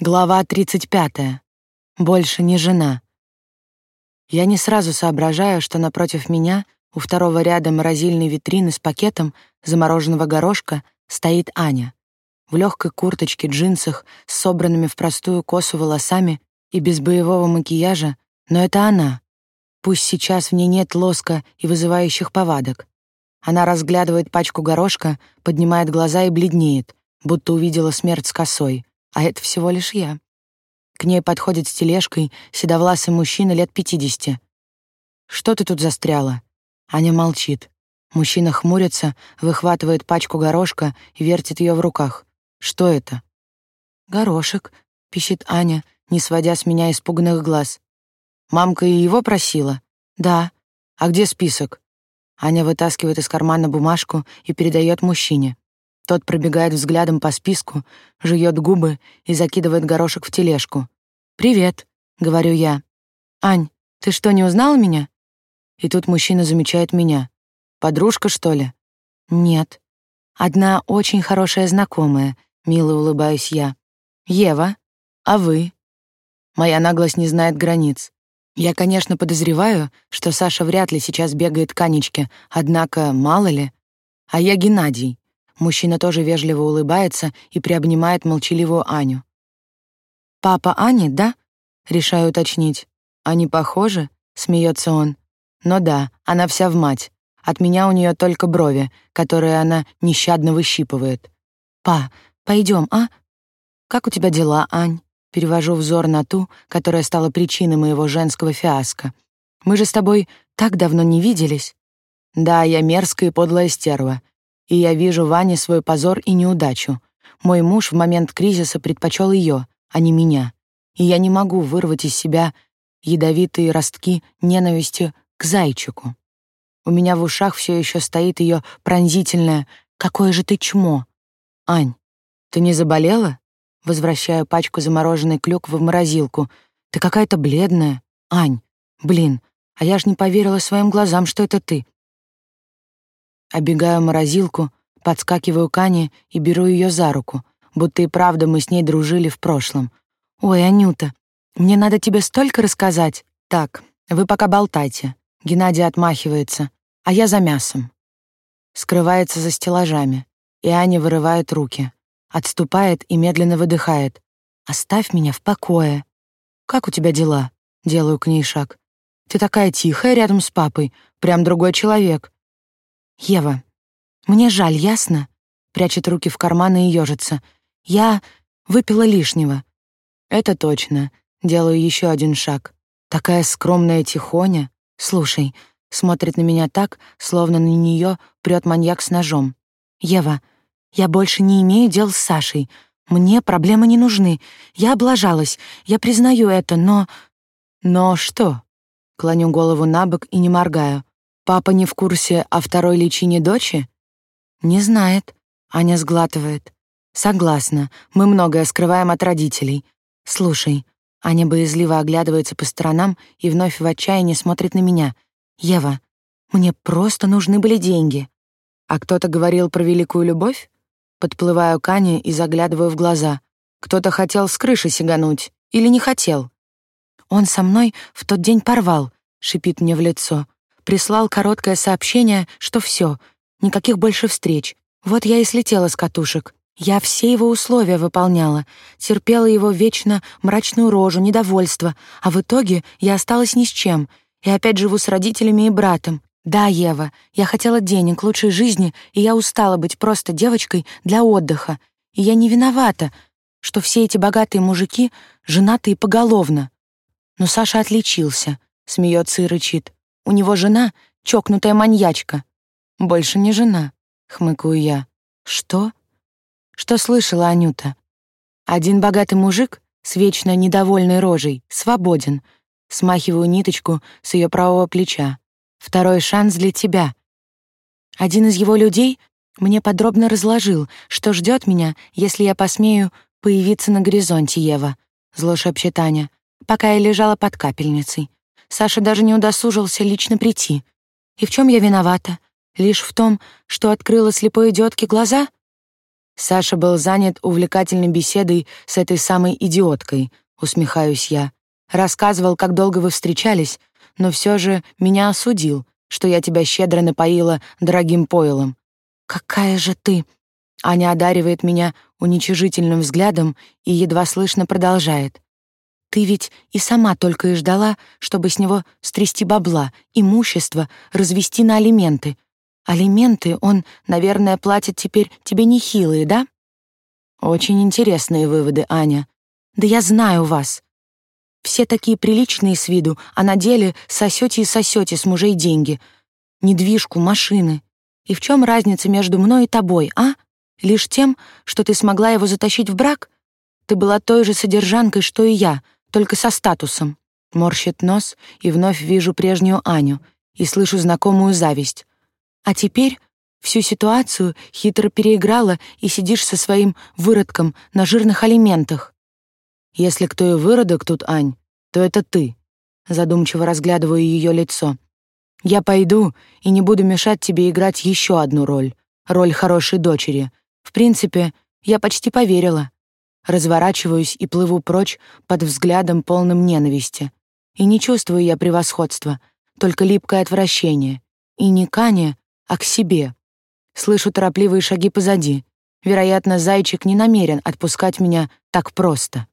Глава 35. Больше не жена. Я не сразу соображаю, что напротив меня, у второго ряда морозильной витрины с пакетом замороженного горошка, стоит Аня. В легкой курточке, джинсах, с собранными в простую косу волосами и без боевого макияжа, но это она. Пусть сейчас в ней нет лоска и вызывающих повадок. Она разглядывает пачку горошка, поднимает глаза и бледнеет, будто увидела смерть с косой а это всего лишь я. К ней подходит с тележкой седовласый мужчина лет пятидесяти. «Что ты тут застряла?» Аня молчит. Мужчина хмурится, выхватывает пачку горошка и вертит ее в руках. «Что это?» «Горошек», — пищит Аня, не сводя с меня испуганных глаз. «Мамка и его просила?» «Да». «А где список?» Аня вытаскивает из кармана бумажку и передает мужчине. Тот пробегает взглядом по списку, жует губы и закидывает горошек в тележку. «Привет», — говорю я. «Ань, ты что, не узнала меня?» И тут мужчина замечает меня. «Подружка, что ли?» «Нет. Одна очень хорошая знакомая», — мило улыбаюсь я. «Ева, а вы?» Моя наглость не знает границ. Я, конечно, подозреваю, что Саша вряд ли сейчас бегает к Анечке, однако мало ли. А я Геннадий, Мужчина тоже вежливо улыбается и приобнимает молчаливую Аню. «Папа Ани, да?» — решаю уточнить. «Они похожи?» — смеется он. «Но да, она вся в мать. От меня у нее только брови, которые она нещадно выщипывает. Па, пойдем, а? Как у тебя дела, Ань?» Перевожу взор на ту, которая стала причиной моего женского фиаско. «Мы же с тобой так давно не виделись». «Да, я мерзкая и подлая стерва и я вижу в Ане свой позор и неудачу. Мой муж в момент кризиса предпочел ее, а не меня, и я не могу вырвать из себя ядовитые ростки ненависти к зайчику. У меня в ушах все еще стоит ее пронзительное «Какое же ты чмо!» «Ань, ты не заболела?» Возвращаю пачку замороженной клюквы в морозилку. «Ты какая-то бледная. Ань, блин, а я ж не поверила своим глазам, что это ты. Обегаю морозилку, подскакиваю к Ане и беру ее за руку, будто и правда мы с ней дружили в прошлом. «Ой, Анюта, мне надо тебе столько рассказать. Так, вы пока болтайте». Геннадий отмахивается, а я за мясом. Скрывается за стеллажами, и Аня вырывает руки. Отступает и медленно выдыхает. «Оставь меня в покое». «Как у тебя дела?» Делаю к ней шаг. «Ты такая тихая рядом с папой, прям другой человек. «Ева, мне жаль, ясно?» Прячет руки в карманы и ёжится. «Я выпила лишнего». «Это точно». Делаю еще один шаг. Такая скромная тихоня. Слушай, смотрит на меня так, словно на нее прет маньяк с ножом. «Ева, я больше не имею дел с Сашей. Мне проблемы не нужны. Я облажалась, я признаю это, но...» «Но что?» Клоню голову на бок и не моргаю. Папа не в курсе о второй личине дочи? Не знает. Аня сглатывает. Согласна. Мы многое скрываем от родителей. Слушай, Аня боязливо оглядывается по сторонам и вновь в отчаянии смотрит на меня. Ева, мне просто нужны были деньги. А кто-то говорил про великую любовь? Подплываю к Ане и заглядываю в глаза. Кто-то хотел с крыши сигануть или не хотел? Он со мной в тот день порвал, шипит мне в лицо прислал короткое сообщение, что все, никаких больше встреч. Вот я и слетела с катушек. Я все его условия выполняла, терпела его вечно мрачную рожу, недовольство, а в итоге я осталась ни с чем. И опять живу с родителями и братом. Да, Ева, я хотела денег, лучшей жизни, и я устала быть просто девочкой для отдыха. И я не виновата, что все эти богатые мужики женатые поголовно. Но Саша отличился, смеется и рычит. У него жена — чокнутая маньячка. Больше не жена, хмыкаю я. Что? Что слышала Анюта? Один богатый мужик с вечно недовольной рожей свободен. Смахиваю ниточку с ее правого плеча. Второй шанс для тебя. Один из его людей мне подробно разложил, что ждет меня, если я посмею появиться на горизонте Ева. Зло шепчет Аня, пока я лежала под капельницей. Саша даже не удосужился лично прийти. И в чем я виновата? Лишь в том, что открыла слепой идиотке глаза? Саша был занят увлекательной беседой с этой самой идиоткой, усмехаюсь я. Рассказывал, как долго вы встречались, но все же меня осудил, что я тебя щедро напоила дорогим пойлом. Какая же ты! Аня одаривает меня уничижительным взглядом и едва слышно продолжает. Ты ведь и сама только и ждала, чтобы с него стрясти бабла, имущество, развести на алименты. Алименты он, наверное, платит теперь тебе нехилые, да? Очень интересные выводы, Аня. Да я знаю вас. Все такие приличные с виду, а на деле сосете и сосете с мужей деньги. Недвижку, машины. И в чем разница между мной и тобой, а? Лишь тем, что ты смогла его затащить в брак? Ты была той же содержанкой, что и я, только со статусом. Морщит нос, и вновь вижу прежнюю Аню и слышу знакомую зависть. А теперь всю ситуацию хитро переиграла и сидишь со своим выродком на жирных алиментах. Если кто и выродок тут, Ань, то это ты. Задумчиво разглядываю ее лицо. Я пойду и не буду мешать тебе играть еще одну роль. Роль хорошей дочери. В принципе, я почти поверила. Разворачиваюсь и плыву прочь под взглядом полным ненависти. И не чувствую я превосходства, только липкое отвращение. И не к Ане, а к себе. Слышу торопливые шаги позади. Вероятно, зайчик не намерен отпускать меня так просто.